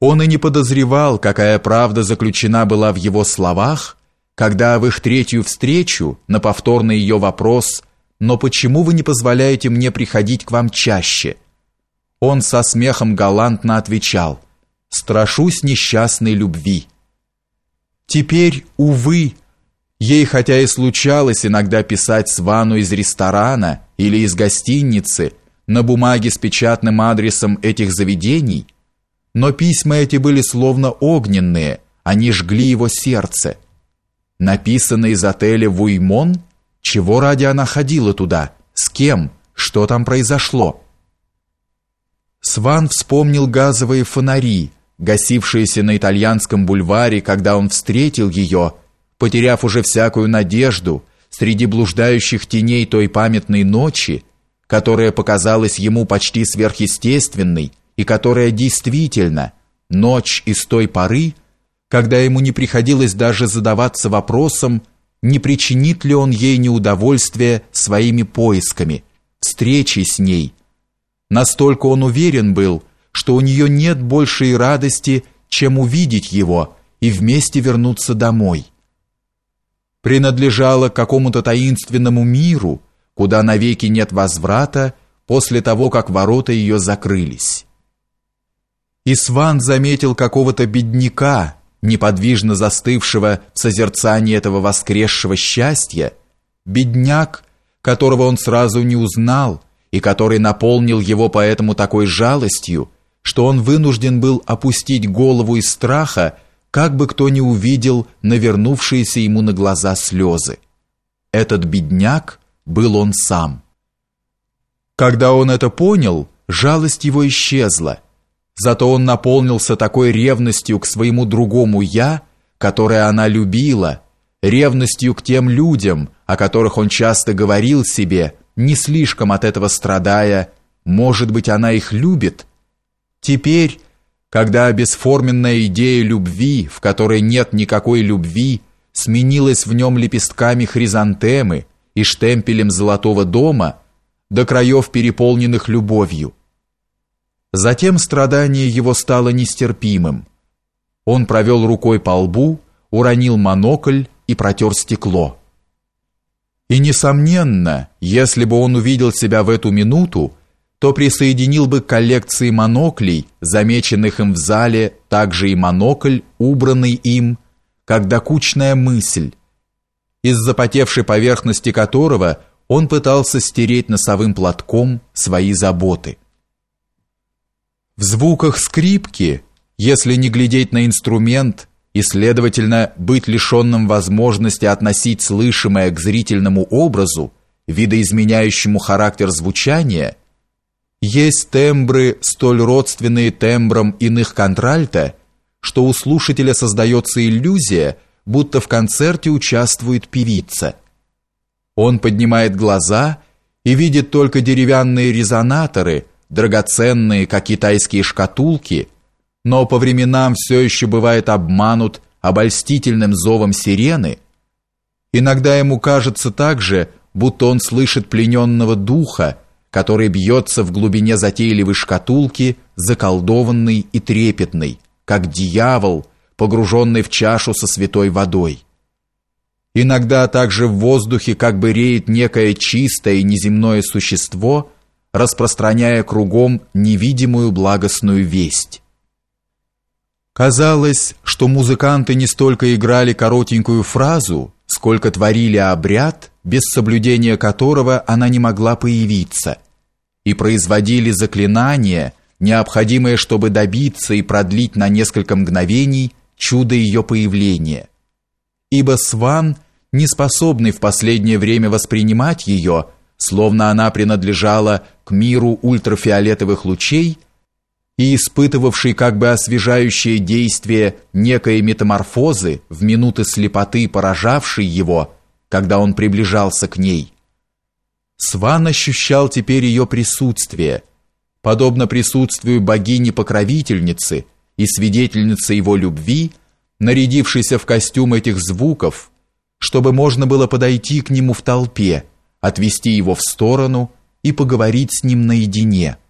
Он и не подозревал, какая правда заключена была в его словах, когда в их третью встречу на повторный ее вопрос «Но почему вы не позволяете мне приходить к вам чаще?» Он со смехом галантно отвечал «Страшусь несчастной любви». Теперь, увы, ей хотя и случалось иногда писать Свану из ресторана или из гостиницы на бумаге с печатным адресом этих заведений – но письма эти были словно огненные, они жгли его сердце. Написано из отеля Вуймон, чего ради она ходила туда, с кем, что там произошло. Сван вспомнил газовые фонари, гасившиеся на итальянском бульваре, когда он встретил ее, потеряв уже всякую надежду среди блуждающих теней той памятной ночи, которая показалась ему почти сверхъестественной, и которая действительно ночь из той поры, когда ему не приходилось даже задаваться вопросом, не причинит ли он ей неудовольствия своими поисками, встречей с ней. Настолько он уверен был, что у нее нет большей радости, чем увидеть его и вместе вернуться домой. Принадлежала какому-то таинственному миру, куда навеки нет возврата после того, как ворота ее закрылись. Исван заметил какого-то бедняка, неподвижно застывшего в созерцании этого воскресшего счастья, бедняк, которого он сразу не узнал и который наполнил его поэтому такой жалостью, что он вынужден был опустить голову из страха, как бы кто ни увидел навернувшиеся ему на глаза слезы. Этот бедняк был он сам. Когда он это понял, жалость его исчезла, Зато он наполнился такой ревностью к своему другому «я», которое она любила, ревностью к тем людям, о которых он часто говорил себе, не слишком от этого страдая, может быть, она их любит. Теперь, когда бесформенная идея любви, в которой нет никакой любви, сменилась в нем лепестками хризантемы и штемпелем золотого дома, до краев переполненных любовью, Затем страдание его стало нестерпимым. Он провел рукой по лбу, уронил монокль и протер стекло. И несомненно, если бы он увидел себя в эту минуту, то присоединил бы к коллекции моноклей, замеченных им в зале, также и монокль, убранный им, как докучная мысль, из запотевшей поверхности которого он пытался стереть носовым платком свои заботы. В звуках скрипки, если не глядеть на инструмент и, следовательно, быть лишенным возможности относить слышимое к зрительному образу, видоизменяющему характер звучания, есть тембры, столь родственные тембрам иных контральта, что у слушателя создается иллюзия, будто в концерте участвует певица. Он поднимает глаза и видит только деревянные резонаторы – драгоценные, как китайские шкатулки, но по временам все еще бывает обманут обольстительным зовом сирены. Иногда ему кажется также, будто он слышит плененного духа, который бьется в глубине затейливой шкатулки, заколдованный и трепетный, как дьявол, погруженный в чашу со святой водой. Иногда также в воздухе как бы реет некое чистое и неземное существо – распространяя кругом невидимую благостную весть. Казалось, что музыканты не столько играли коротенькую фразу, сколько творили обряд, без соблюдения которого она не могла появиться, и производили заклинание, необходимое, чтобы добиться и продлить на несколько мгновений чудо ее появления. Ибо Сван, не способный в последнее время воспринимать ее, словно она принадлежала к миру ультрафиолетовых лучей и испытывавший как бы освежающее действие некой метаморфозы в минуты слепоты, поражавшей его, когда он приближался к ней. Сван ощущал теперь ее присутствие, подобно присутствию богини-покровительницы и свидетельницы его любви, нарядившейся в костюм этих звуков, чтобы можно было подойти к нему в толпе, отвести его в сторону и поговорить с ним наедине –